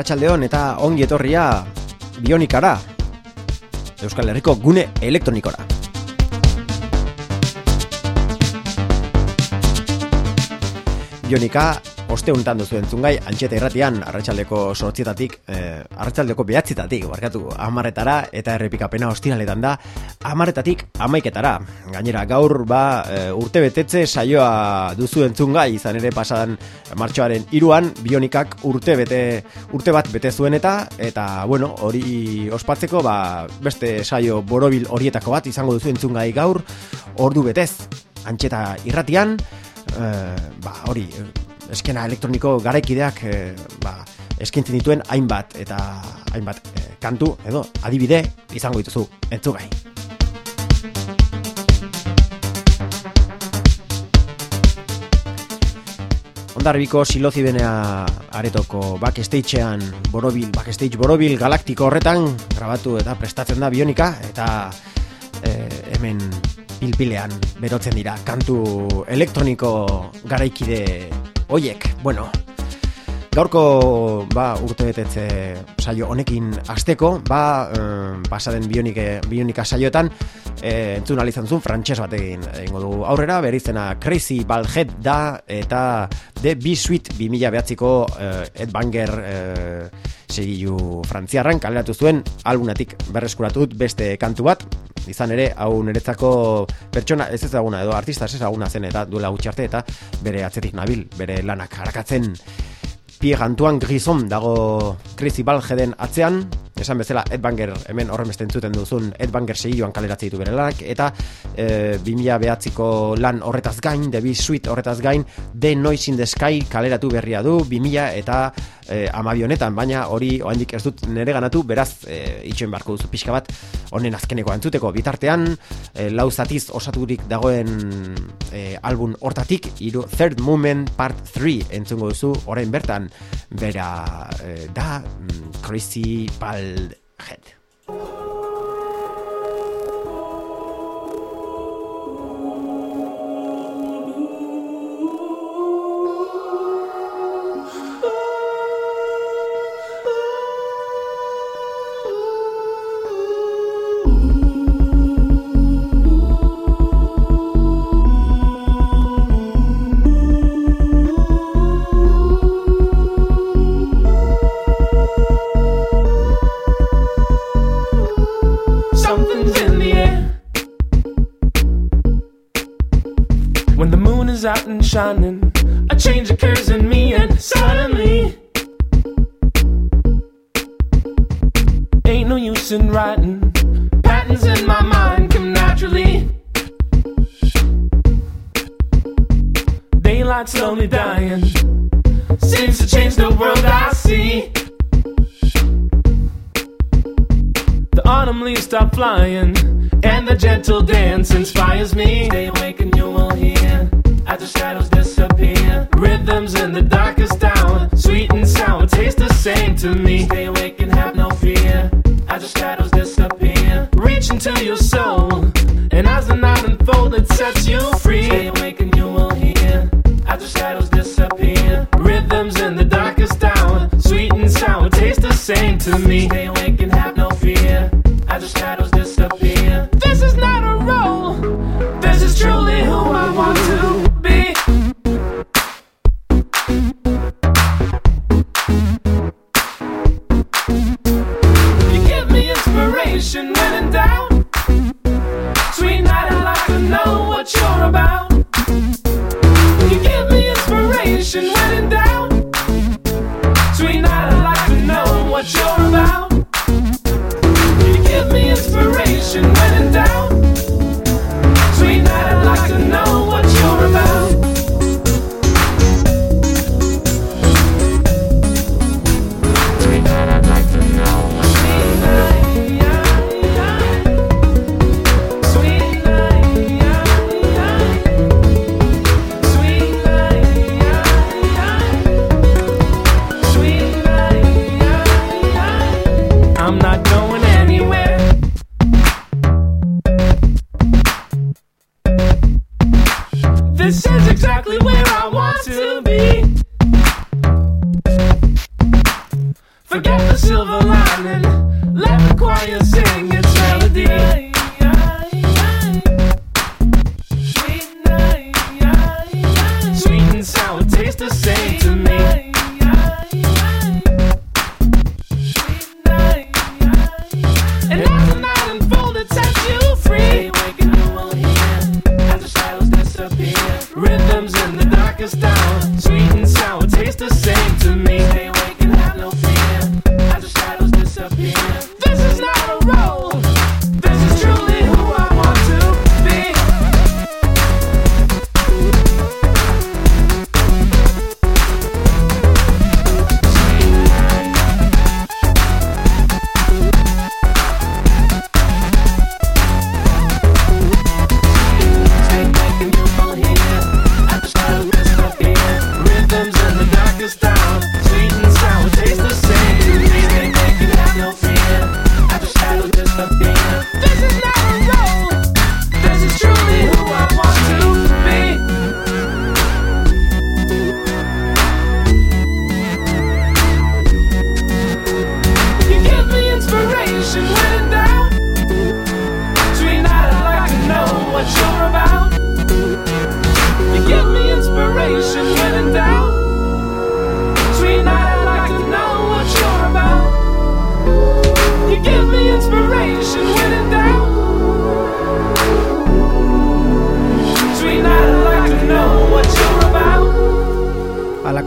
Arratsaldeon eta ongi etorria Bionikara. Euskal Herriko gune elektronikora. Bionika oste honetan duzu entzungai, antxeta irratian, arratsaldeko sortzietatik, eh, arratsaldeko behatzitatik, barkatu, amaretara, eta errepikapena ostiraletan da, amaretatik amaiketara. Gainera, gaur, ba, eh, urte betetze saioa duzu entzungai, izan ere pasadan martxoaren iruan, bionikak urte bete, urte bat bete zuen eta, eta, bueno, hori ospatzeko, ba, beste saio borobil horietako bat izango duzu entzungai gaur, ordu betez, antxeta irratian, eh, ba, hori, eskena elektroniko garaikideak e, ba, eskintzen dituen hainbat eta hainbat e, kantu edo adibide izango dituzu entzugai. Ondarbiko silozi benea aretoko backstagean borobil, backstage borobil galaktiko horretan grabatu eta prestatzen da bionika eta e, hemen pilpilean berotzen dira kantu elektroniko garaikide Oiek, bueno, gaurko ba, urte betetze saio honekin asteko, ba, eh, pasaden bionike, bionika saioetan, eh, entzun alizan zuen frantxez bat egin egingo du aurrera, berizena Crazy Balhead da, eta The B-Suite 2000 behatziko eh, Ed Banger eh, segilu frantziarran, kaleratu zuen albunatik berreskuratut beste kantu bat, izan ere, hau niretzako pertsona ez ezaguna edo artista ez ezaguna zen eta duela gutxi eta bere atzetik nabil, bere lanak harakatzen Pierre Antoine Grison dago Crazy Balheden atzean, esan bezala Ed Banger hemen horren beste entzuten duzun Ed Banger segioan kaleratze ditu bere lanak, eta e, 2000 behatziko lan horretaz gain, The Bee Sweet horretaz gain, The Noise in the Sky kaleratu berria du, 2000 eta e, amabionetan, baina hori oandik ez dut nere ganatu, beraz e, itxoen barko duzu pixka bat, honen azkeneko antzuteko bitartean, e, lau zatiz osaturik dagoen e, album hortatik, iru Third Moment Part 3 entzungo duzu, orain bertan, bera e, da, mm, Crazy Bald Head. Shining. A change occurs in me, and suddenly, ain't no use in writing. Patterns in my mind come naturally. Daylight slowly dying seems to change the world I see. The autumn leaves stop flying, and the gentle dance inspires me.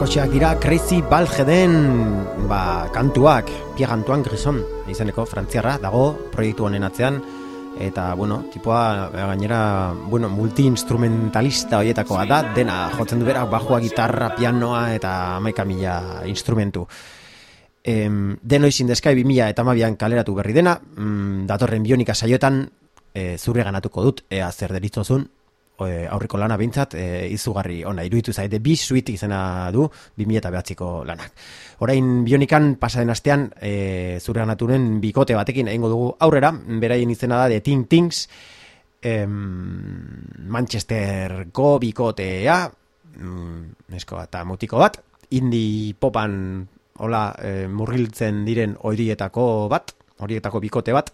Alakotxeak dira Crazy Balgeden ba, kantuak, Pierre Antoine Grison izeneko frantziarra dago proiektu honen atzean eta bueno, tipoa eh, gainera bueno, multi-instrumentalista horietakoa da, dena jotzen du berak bajua, gitarra, pianoa eta amaika mila instrumentu. Em, deno izin dezkai 2000 eta amabian kaleratu berri dena, mm, datorren bionika saioetan e, zure ganatuko dut, ea zer deritzozun, e, aurriko lana bintzat, e, izugarri ona, iruditu zaite, bi suite izena du, 2000 eta behatziko lanak. Orain bionikan pasaden astean, e, zure ganaturen bikote batekin egingo dugu aurrera, beraien izena da de Ting Tings, em, Manchesterko bikotea, mm, nesko eta mutiko bat, indie popan hola e, murgiltzen diren horietako bat, horietako bikote bat,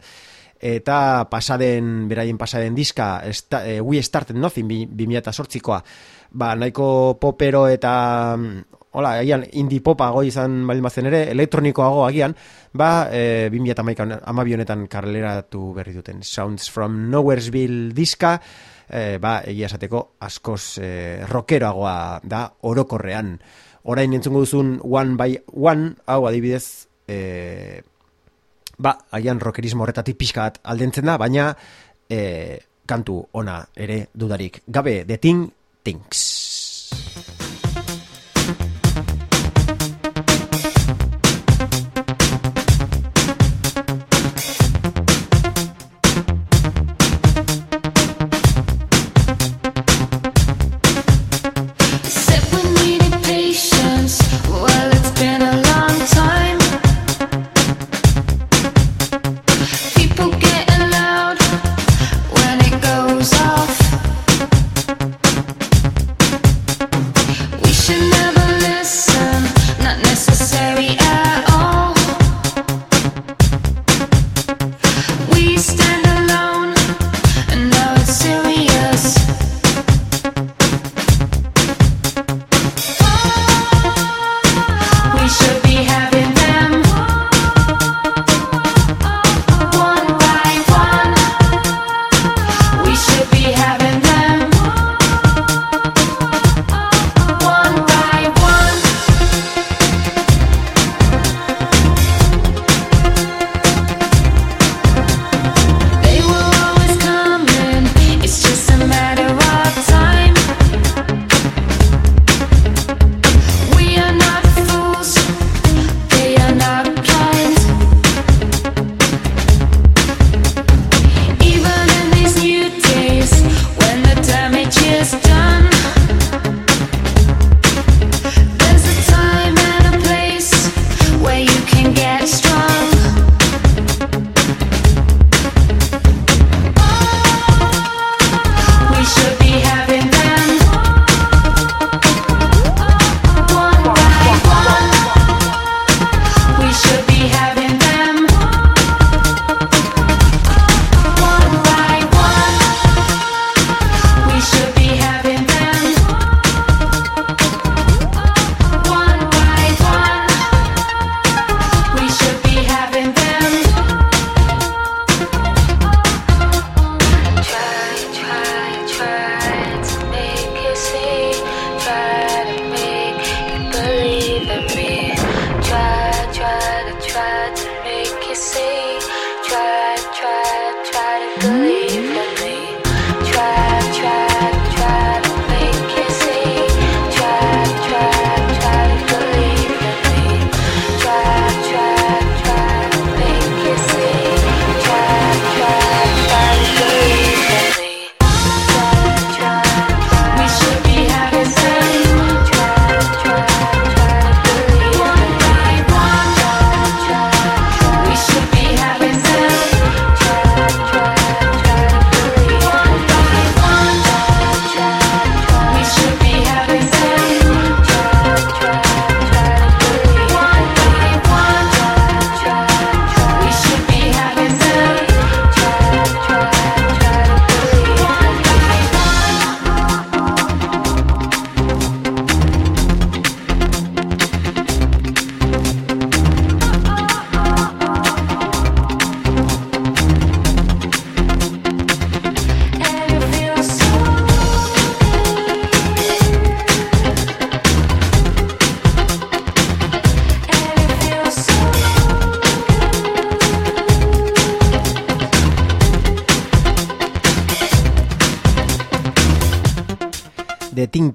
eta pasaden, beraien pasaden diska, esta, e, We Started Nothing, bi, 2008koa, ba, nahiko popero eta, mm, hola, agian, indie popa goi izan baldin bazen ere, elektronikoago agian, ba, e, 2008 amabi honetan karleratu berri duten. Sounds from Nowheresville diska, e, ba, egia esateko askoz e, rockeroagoa da orokorrean. Orain entzungo duzun One by One, hau adibidez, e, ba, agian rockerismo horretatik pixka bat aldentzen da, baina e, kantu ona ere dudarik. Gabe, The Thing Things.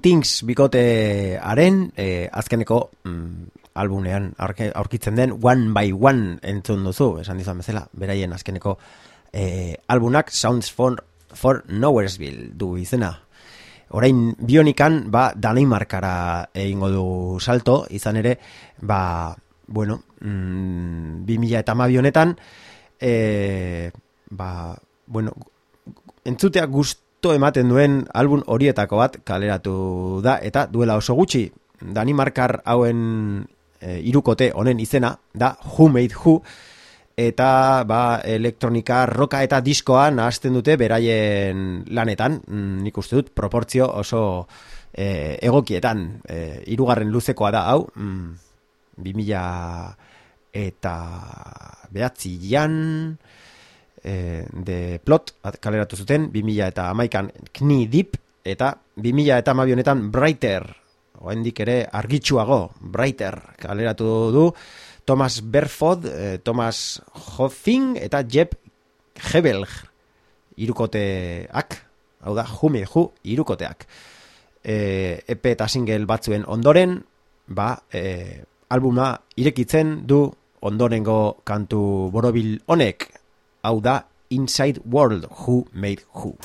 Tings bikotearen eh, azkeneko mm, albunean aurkitzen den One by One entzun duzu, esan dizan bezala, beraien azkeneko eh, albunak Sounds for, for Nowheresville du izena. Orain bionikan, ba, Danimarkara egingo du salto, izan ere, ba, bueno, mm, 2000 eta honetan, eh, ba, bueno, entzutea gusto ematen duen album horietako bat kaleratu da eta duela oso gutxi. Danimarkar hauen e, irukote honen izena da Who Made Who eta ba, elektronika, roka eta diskoa nahazten dute beraien lanetan, mm, nik uste dut proportzio oso e, egokietan, e, irugarren luzekoa da hau, mm, 2000 eta behatzian, eh, de plot at- kaleratu zuten 2000 eta amaikan kni dip eta 2000 eta honetan brighter oendik ere argitsuago brighter kaleratu du Thomas Berfod, eh, Thomas Hoffing eta Jeb Hebel irukoteak hau da, jume ju irukoteak e, EP eta single batzuen ondoren ba, e, albuma irekitzen du ondorengo kantu borobil honek hau da Inside World Who Made Who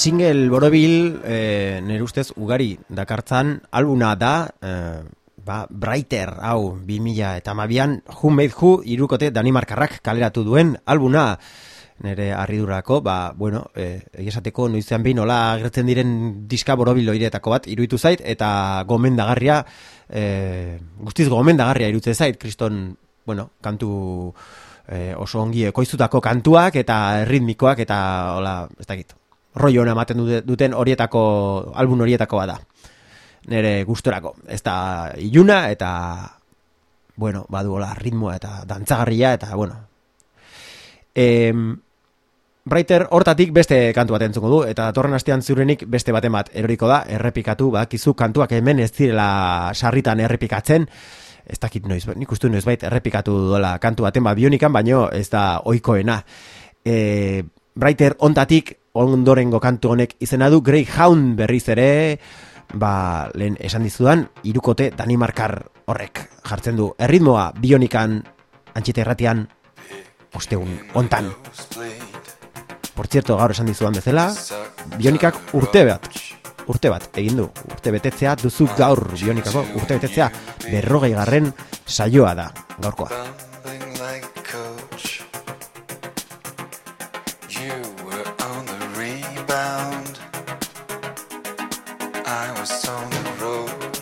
single borobil e, nire ustez ugari dakartzan albuna da e, ba, Brighter hau 2000 eta mabian Who Made Who irukote Danimarkarrak kaleratu duen albuna. Nire harridurako, ba, bueno, e, egiesateko noizean behin nola agertzen diren diska borobil loiretako bat iruditu zait, eta gomendagarria, e, guztiz gomendagarria iruditzen zait, kriston, bueno, kantu e, oso ongi ekoiztutako kantuak eta ritmikoak eta hola, ez dakit, roi hona ematen dute- duten horietako, album horietako bada. Nere gustorako. Ez da iluna eta, bueno, badu hola, ritmoa eta dantzagarria eta, bueno. Em, Brighter hortatik beste kantu bat entzuko du, eta datorren astean ziurenik beste baten bat eroriko da, errepikatu, badakizu kantuak hemen ez direla sarritan errepikatzen, ez dakit noiz, nik uste noiz errepikatu duela kantu baten bat bionikan, baino ez da oikoena. E, Brighter ontatik ondorengo kantu honek izena du Greyhound berriz ere, ba, lehen esan dizudan, irukote Danimarkar horrek jartzen du. Erritmoa bionikan antxite erratian, ostegun, ontan. Por cierto, gaur esan dizudan bezala, bionikak urte bat, urte bat egin du, urte betetzea duzu gaur bionikako urte betetzea berrogei garren saioa da gaurkoa. Rebound. I was on the road.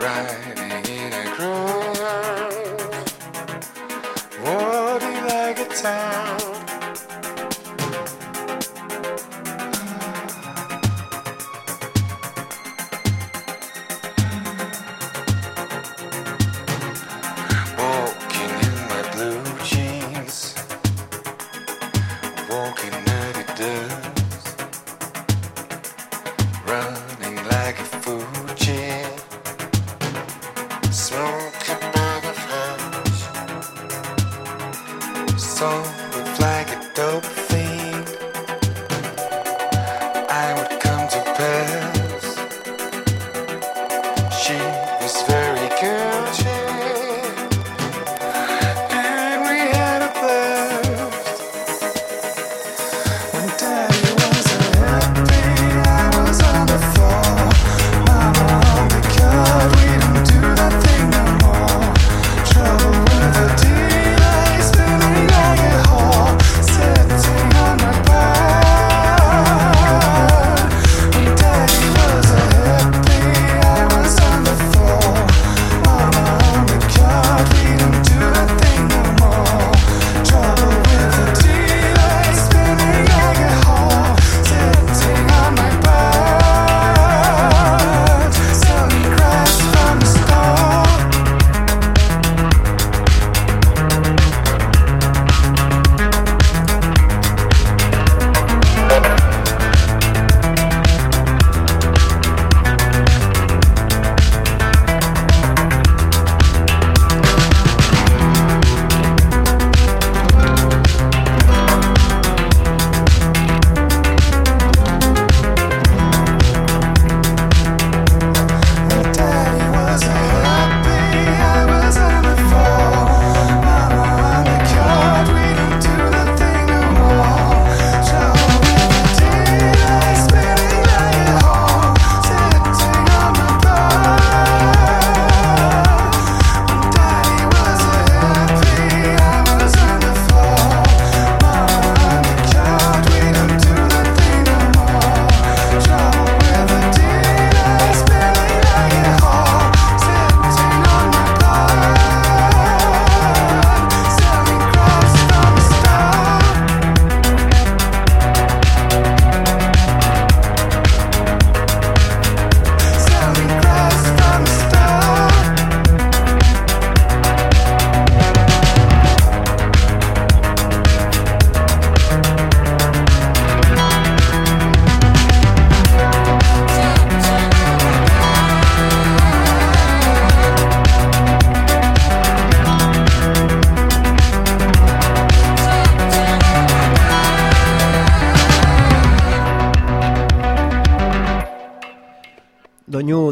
Riding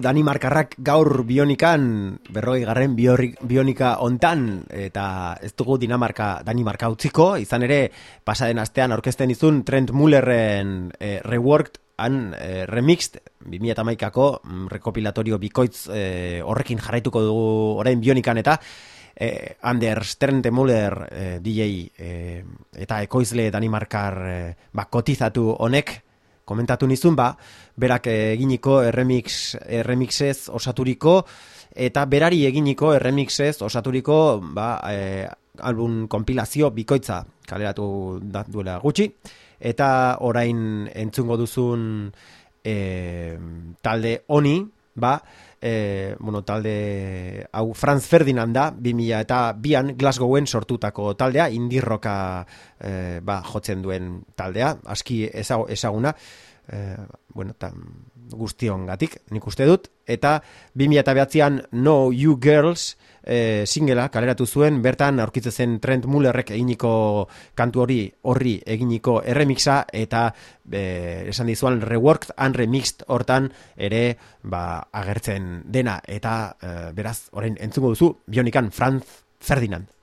Danimarkarrak gaur bionikan, berroi garren bionika ontan, eta ez dugu Dinamarka, Danimarka utziko, izan ere, pasaden astean aurkezten izun Trent Mullerren eh, reworked han eh, remixed 2008ko mm, rekopilatorio bikoitz eh, horrekin jarraituko dugu orain bionikan eta Anders Trent Muller eh, DJ eh, eta ekoizle Danimarkar eh, ba, kotizatu honek komentatu nizun ba, berak eginiko erremix, erremixez osaturiko eta berari eginiko erremixez osaturiko ba, eh, album kompilazio bikoitza kaleratu da, duela gutxi. Eta orain entzungo duzun eh, talde honi ba, eh, bueno, talde hau Franz Ferdinand da 2000 eta bian Glasgowen sortutako taldea indirroka eh, ba, jotzen duen taldea. Aski ezaguna. Eh, bueno, ta, guztion gatik, nik uste dut, eta 2009an No You Girls eh, singela kaleratu zuen, bertan aurkitzen zen Trent Mullerrek eginiko kantu hori horri eginiko erremixa, eta eh, esan dizuan reworked and remixed hortan ere ba, agertzen dena, eta eh, beraz, orain entzungo duzu, bionikan Franz Ferdinand.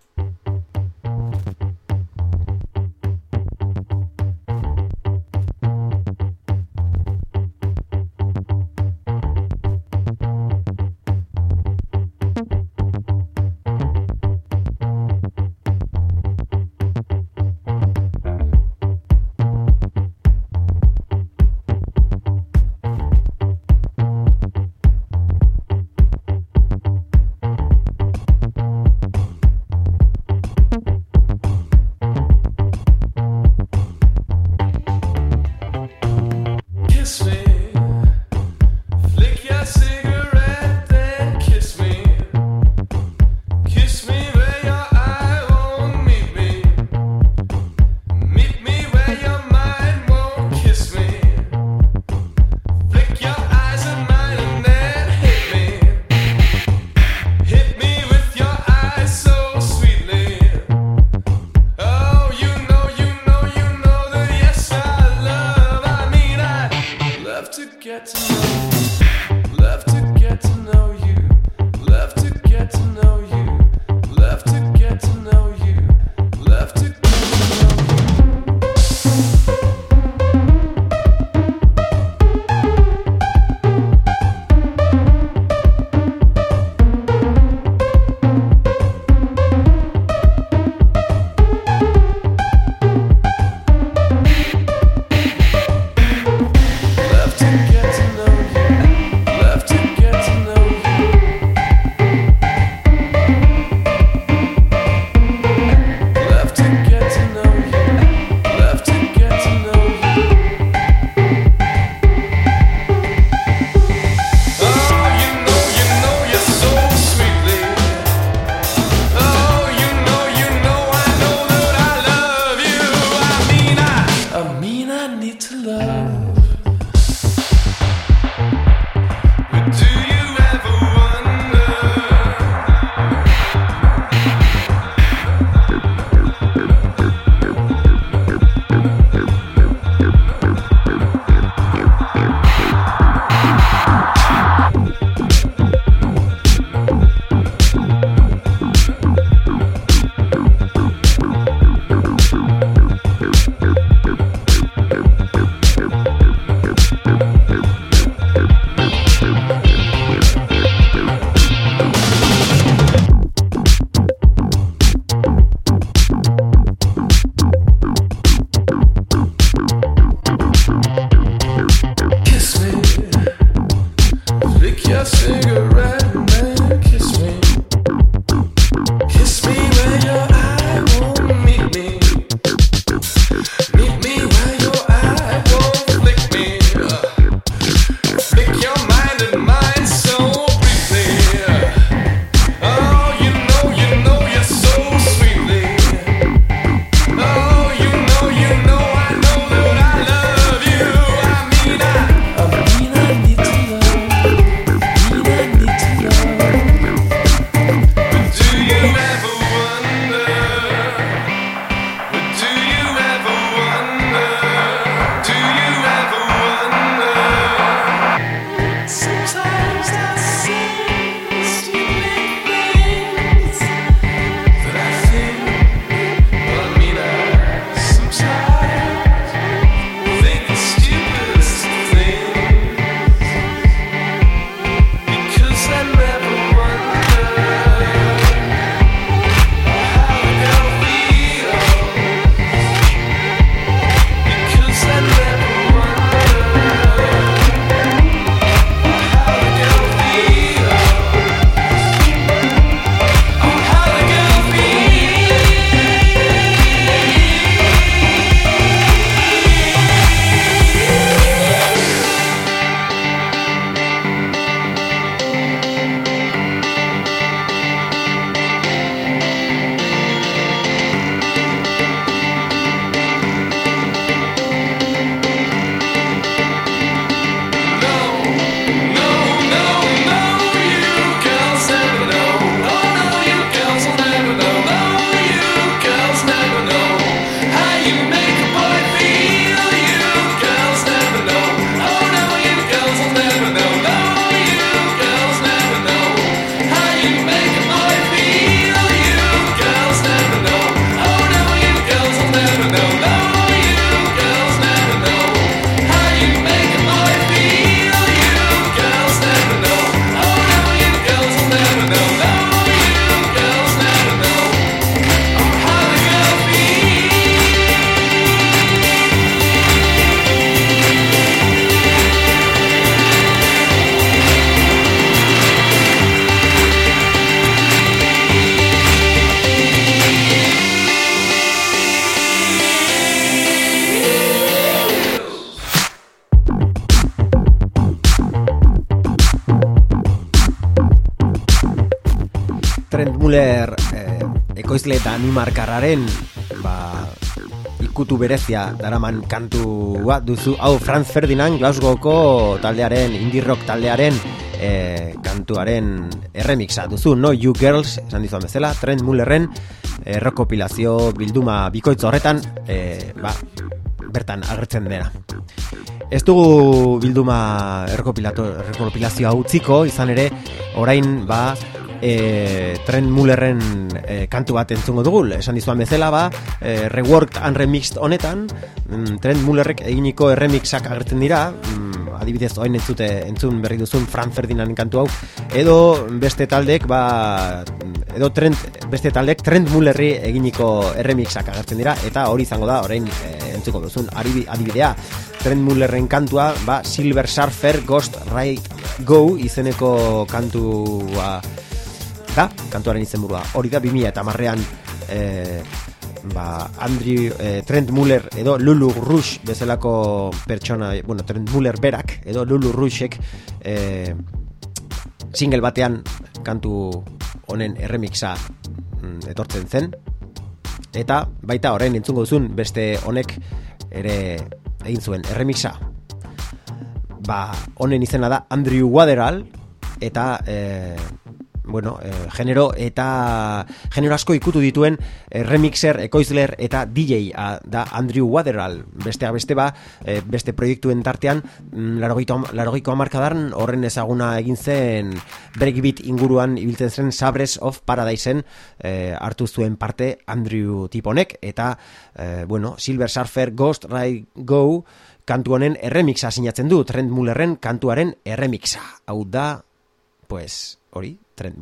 Danimarkarraren ba, ikutu berezia daraman kantua duzu. Hau Franz Ferdinand Glasgowko taldearen indie rock taldearen eh, kantuaren erremixa. Duzu No You Girls esan dizuan bezala Trent Mullerren errokopilazio bilduma bikoitz horretan eh, ba, bertan agertzen dena Ez dugu bilduma errekopilazioa utziko, izan ere, orain, ba, e, Trent Mullerren e, kantu bat entzungo dugu, esan dizuan bezala, ba, e, reworked and remixed honetan, mm, Trent Mullerrek eginiko erremixak agertzen dira, mm, adibidez, oain entzute, entzun berri duzun Franz Ferdinanden kantu hau, edo beste taldek, ba, edo Trent, beste taldek Trent Mullerri eginiko erremixak agertzen dira, eta hori izango da, orain e, entzuko duzun adibidea, Trent Mullerren kantua, ba, Silver Surfer Ghost Right Go izeneko kantua da, kantuaren izenburua. Hori da 2000 eta marrean e, ba, Andrew, e, Trent Muller edo Lulu Rush bezalako pertsona, bueno, Trent Muller berak edo Lulu Rushek e, single batean kantu honen erremixa mm, etortzen zen. Eta baita orain entzungo duzun beste honek ere egin zuen erremixa. Ba honen izena da Andrew Waderal eta e, bueno, e, genero eta genero asko ikutu dituen e, remixer, ekoizler eta DJ a, da Andrew Waderal besteak beste ba, e, beste proiektuen tartean mm, larogeiko, larogeiko amarkadan horren ezaguna egin zen breakbeat inguruan ibiltzen zen Sabres of Paradiseen e, hartu zuen parte Andrew tiponek eta e, bueno, Silver Surfer Ghost Ride Go kantu honen erremixa sinatzen du. Trent Mullerren kantuaren erremixa. Hau da pues hori Trent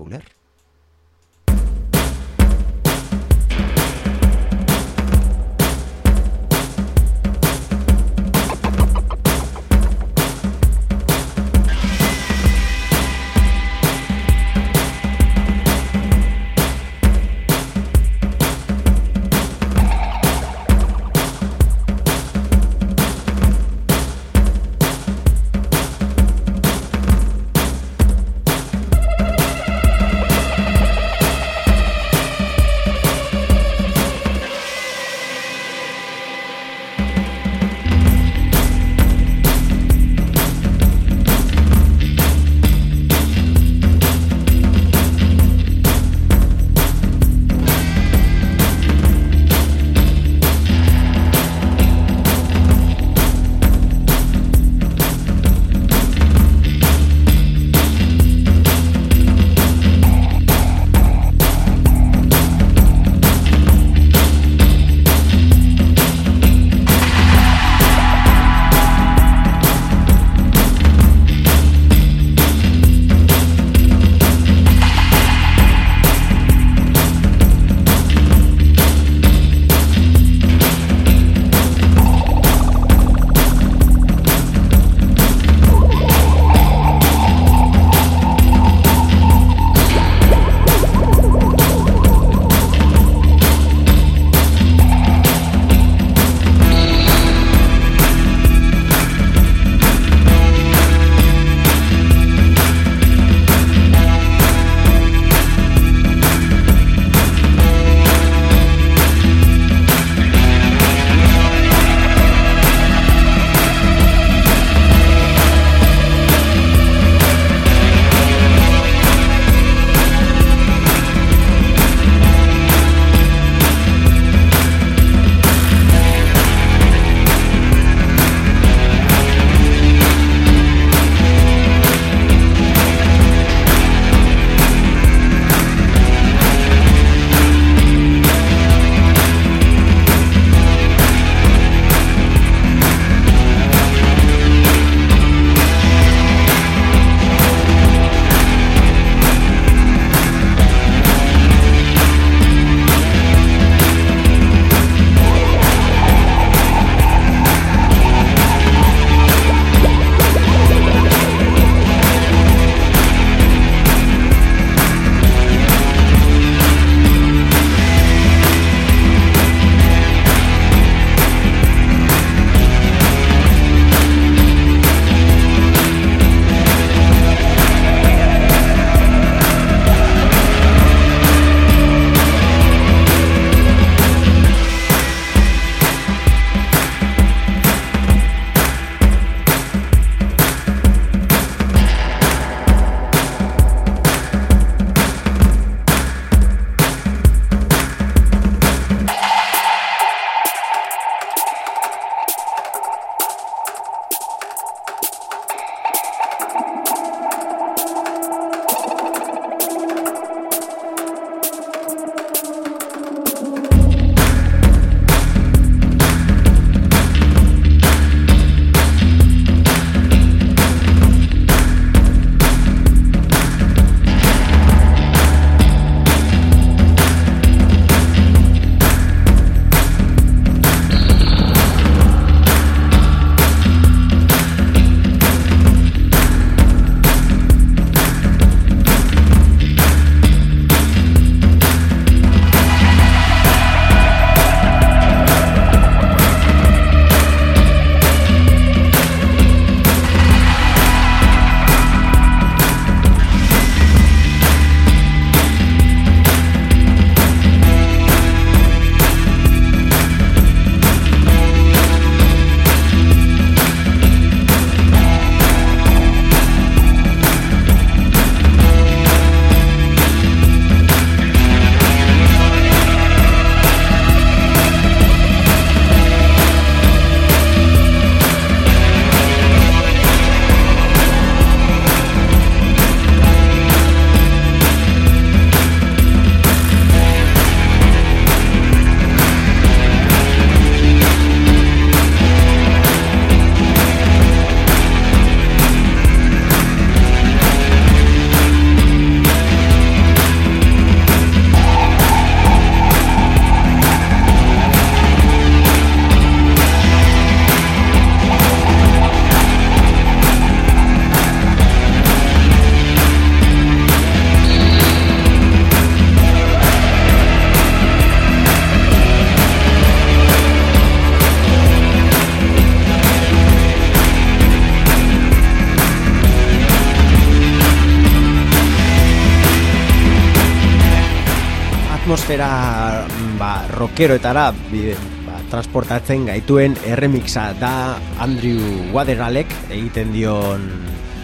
rockeroetara bi- ba, transportatzen gaituen erremixa da Andrew Waderalek egiten dion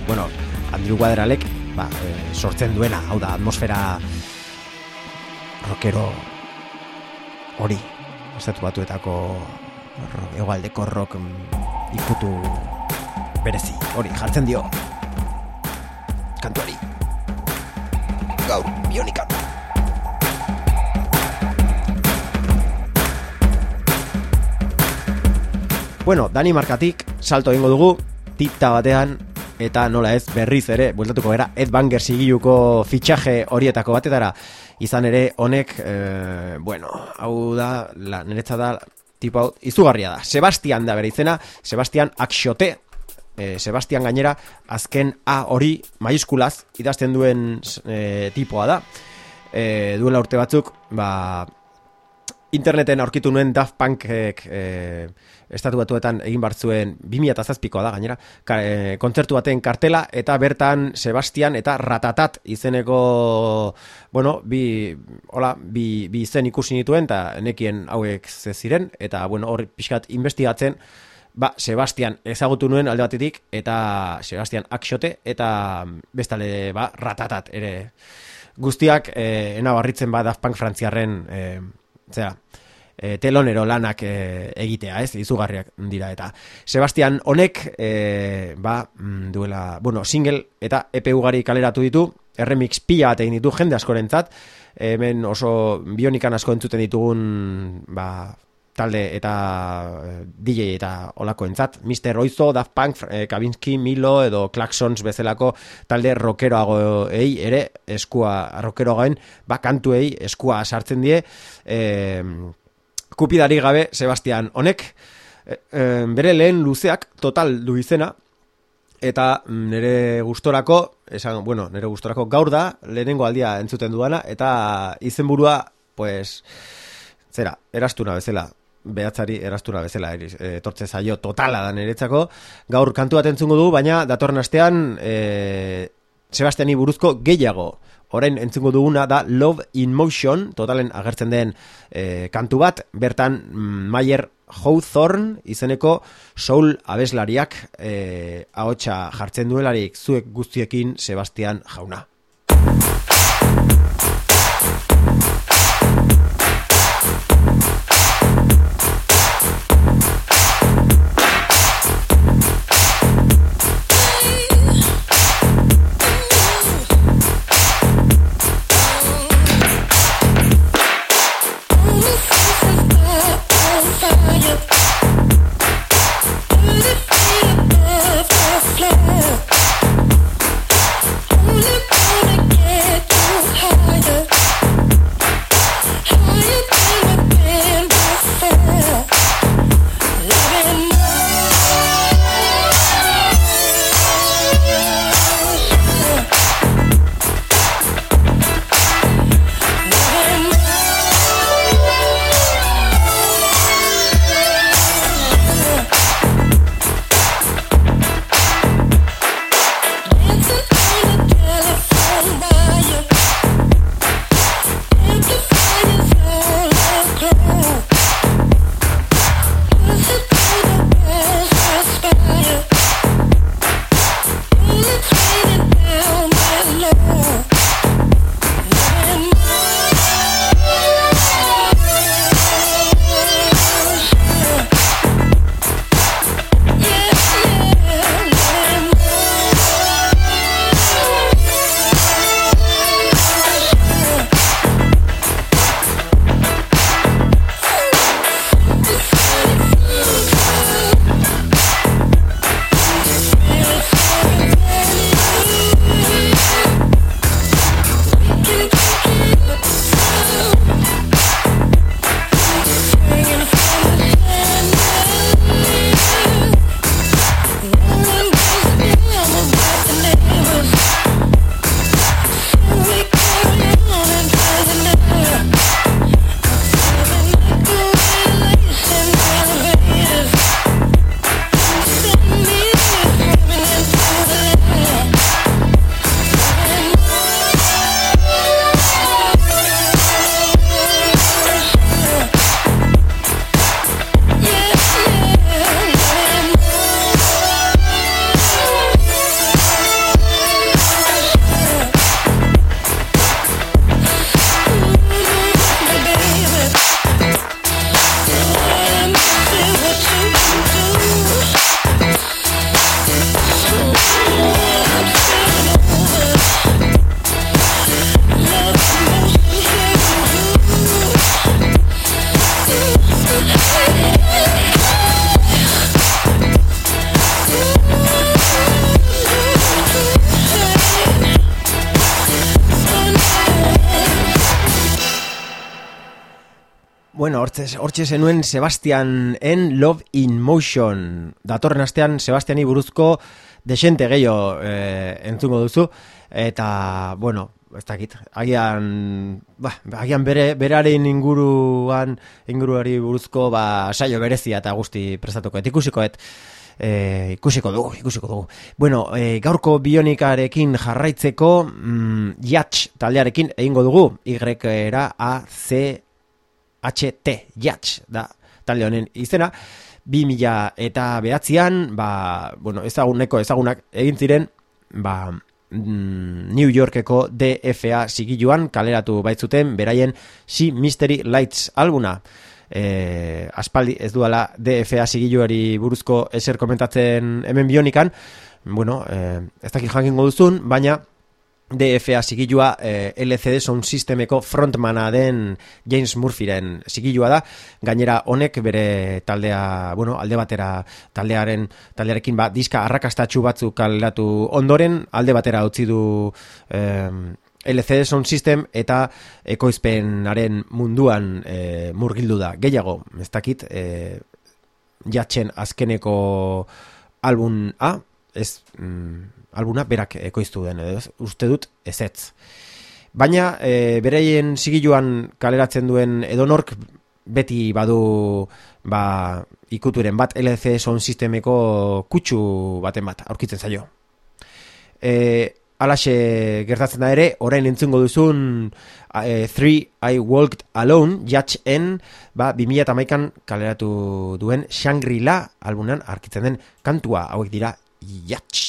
bueno, Andrew Waderalek ba, eh, sortzen duena, hau da atmosfera rockero hori estatu batuetako hegoaldeko rock mm, ikutu berezi hori jartzen dio kantuari. Gaur bionikan Bueno, Danimarkatik salto egingo dugu tipta batean eta nola ez berriz ere bueltatuko gara Ed Banger sigiluko fitxaje horietako batetara. Izan ere honek eh, bueno, hau da la, niretza da tipo hau izugarria da. Sebastian da bere izena Sebastian Akxote eh, Sebastian gainera azken A hori maiuskulaz idazten duen eh, tipoa da. Eh, duela urte batzuk ba, interneten aurkitu nuen Daft Punkek e, estatu batuetan egin bartzuen 2007koa da gainera ka, e, kontzertu baten kartela eta bertan Sebastian eta Ratatat izeneko bueno, bi, hola, bi, bi izen ikusi nituen eta nekien hauek ze ziren eta bueno, hor pixkat investigatzen Ba, Sebastian ezagutu nuen alde batetik eta Sebastian Akxote eta bestale ba, ratatat ere. Guztiak eh, enabarritzen ba Daft Punk frantziarren eh, zera, e, telonero lanak e, egitea, ez, izugarriak dira eta. Sebastian honek e, ba, mm, duela, bueno, single eta EP ugari kaleratu ditu. Erremix pila bat egin ditu jende askorentzat. Hemen oso bionikan asko entzuten ditugun ba, talde eta DJ eta olako entzat Mr. Oizo, Daft Punk, Kavinsky, Milo edo Klaxons bezalako talde rockeroagoei ere eskua rockeroagoen ba kantuei eskua sartzen die. Eh, kupidari gabe Sebastian honek eh, eh, bere lehen luzeak total du izena eta mm, nire gustorako esan, bueno, nire gustorako gaur da lehenengo aldia entzuten duana eta izenburua pues zera, erastuna bezala behatzari erastura bezala e, etortze zaio totala da niretzako. Gaur kantu bat entzungo du, baina datorren astean e, Sebastiani buruzko gehiago. Orain entzungo duguna da Love in Motion, totalen agertzen den e, kantu bat, bertan mm, Mayer Hawthorne izeneko soul abeslariak e, ahotsa jartzen duelarik zuek guztiekin Sebastian jauna. Bueno, hortxe zenuen Sebastian en Love in Motion. Datorren astean Sebastiani buruzko desente gehiago eh, entzungo duzu. Eta, bueno, ez dakit, agian, ba, agian bere, beraren inguruan, inguruari buruzko, ba, saio berezia eta guzti prestatuko. Et ikusikoet, e, ikusiko dugu, ikusiko dugu. Bueno, e, gaurko bionikarekin jarraitzeko, mm, jatx taldearekin egingo dugu, Y-era A-C HT, Jatx, da talde honen izena, 2000 eta behatzean, ba, bueno, ezaguneko ezagunak egin ziren, ba, mm, New Yorkeko DFA sigiluan kaleratu baitzuten beraien Sea Mystery Lights albuna. E, aspaldi ez duala DFA sigiluari buruzko eser komentatzen hemen bionikan, bueno, e, ez dakit jakingo duzun, baina DFA sigilua eh, LCD Sound Systemeko frontmana den James Murphyren sigilua da. Gainera honek bere taldea, bueno, alde batera taldearen taldearekin ba diska arrakastatsu batzuk kaleratu ondoren alde batera utzi du eh, LCD Sound System eta ekoizpenaren munduan eh, murgildu da. Gehiago, ez dakit, eh, jatzen azkeneko album A, ez mm, albuna berak ekoiztu den, ez? uste dut ezetz. Baina e, bereien sigiluan kaleratzen duen edonork beti badu ba, ikuturen bat LC Sound Systemeko kutsu baten bat aurkitzen zaio. E, alaxe gertatzen da ere, orain entzungo duzun e, Three I Walked Alone, Judge N, ba, 2008an kaleratu duen Shangri-La albunan arkitzen den kantua, hauek dira Judge.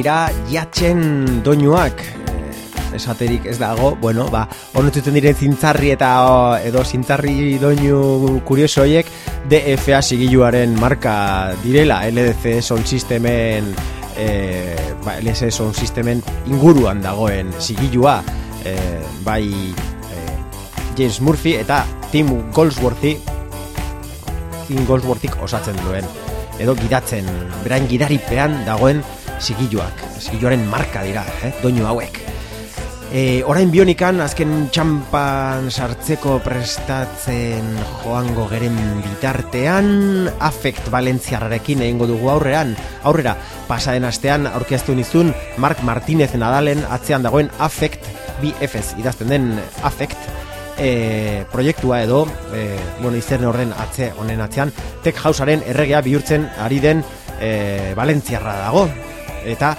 Dira jatzen doinuak. Eh, esaterik ez dago, bueno, ba, honetutzen diren zintzarri eta edo zintzarri doinu kurioso horiek DFA sigiluaren marka direla LDC Sound Systemen eh, ba, LDC Sound Systemen inguruan dagoen sigilua eh, bai eh, James Murphy eta Tim Goldsworthy Tim Goldsworthyk osatzen duen edo gidatzen, berain gidaripean dagoen sigiluak, sigiluaren marka dira, eh? doinu hauek. E, orain bionikan, azken txampan sartzeko prestatzen joango geren bitartean, Affect Valentziarrarekin egingo dugu aurrean, aurrera, pasaden astean aurkeztu nizun Mark Martinez Nadalen atzean dagoen Affect BFS idazten den Affect e, proiektua edo e, bueno, izen horren atze honen atzean Tech Housearen erregea bihurtzen ari den e, Valentziarra dago. Eta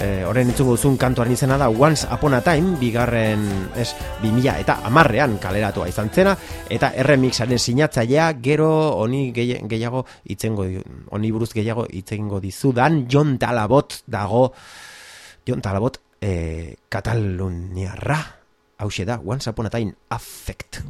e, horren itzuko duzun kantuaren izena da Once Upon a Time bigarren ez, 2000 eta amarrean kaleratua izan zena eta erremixaren sinatzailea gero honi gehi- gehiago itzengo honi buruz gehiago itzengo dizudan John Talabot dago John Talabot e, Kataluniarra hause da Once Upon a Time Affect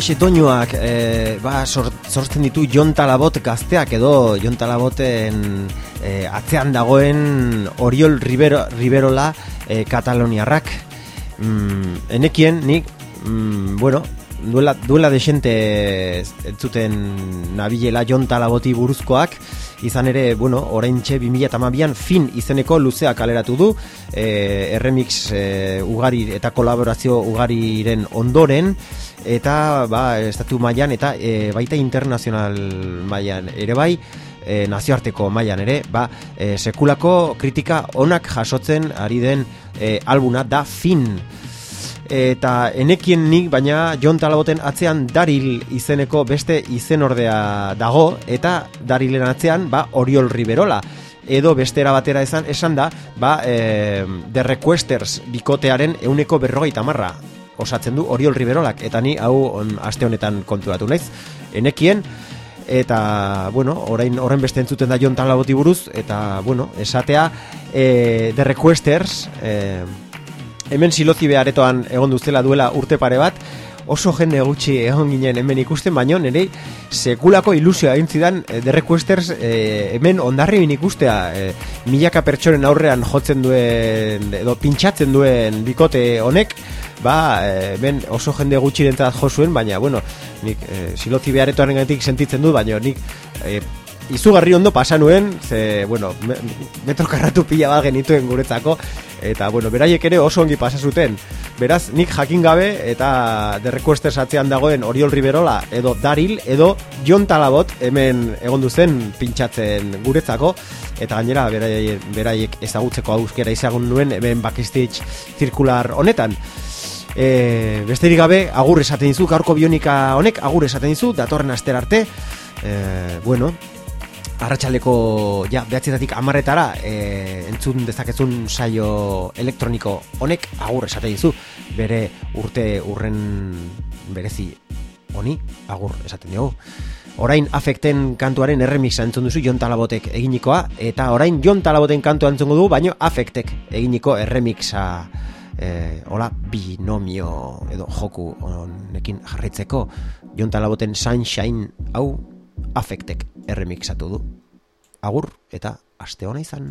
olako xetoñoak e, ba, sor, sortzen ditu Jon Talabot gazteak edo Jon Talaboten e, atzean dagoen Oriol Rivero, Riverola e, Kataloniarrak. Mm, enekien nik mm, bueno, duela, duela desente entzuten nabilela Jon Talaboti buruzkoak izan ere, bueno, oraintxe 2012an fin izeneko luzea kaleratu du e, erremix e, ugari eta kolaborazio ugariren ondoren eta ba, estatu mailan eta e, baita internazional mailan ere bai e, nazioarteko mailan ere ba, e, sekulako kritika onak jasotzen ari den e, albuna da fin eta enekien nik baina Jon Talaboten atzean Daril izeneko beste izen ordea dago eta Darilen atzean ba Oriol Riverola edo bestera batera esan, esan da ba, e, The Requesters bikotearen euneko berrogeita marra osatzen du Oriol Riverolak eta ni hau on, aste honetan konturatu naiz enekien. Eta bueno, orain horren beste entzuten da Jon Talaboti buruz. Eta bueno, esatea e, The Requesters e, hemen silozibe aretoan egon duzela duela urte pare bat, oso jende gutxi egon ginen hemen ikusten, baino nire sekulako ilusioa egin zidan eh, The Requesters eh, hemen ondarri bin ikustea eh, milaka pertsonen aurrean jotzen duen edo pintxatzen duen bikote honek ba, hemen oso jende gutxirentzat jo zuen, baina bueno, nik eh, silozi beharetoaren gaitik sentitzen du, baina nik eh, izugarri ondo pasa nuen, ze, bueno, me, metro karratu pila bat genituen guretzako, eta, bueno, beraiek ere oso ongi pasa zuten. Beraz, nik jakin gabe, eta The Requesters atzean dagoen Oriol Riverola, edo Daril, edo Jon Talabot, hemen egon zen pintxatzen guretzako, eta gainera, beraiek, beraiek ezagutzeko auskera izagun nuen, hemen backstage zirkular honetan. E, besterik gabe, agur esaten dizu, gaurko bionika honek, agur esaten dizu, datorren aster arte, e, bueno, arratsaleko ja, behatzietatik amarretara e, entzun dezakezun saio elektroniko honek agur esate dizu bere urte urren berezi honi agur esaten diogu. Orain afekten kantuaren erremixa entzun duzu Jon Talabotek eginikoa eta orain Jon Talaboten kantua entzungo du baino afektek eginiko erremixa e, hola binomio edo joku honekin jarraitzeko. Jon Talaboten Sunshine hau afektek erremixatu du. Agur eta aste ona izan.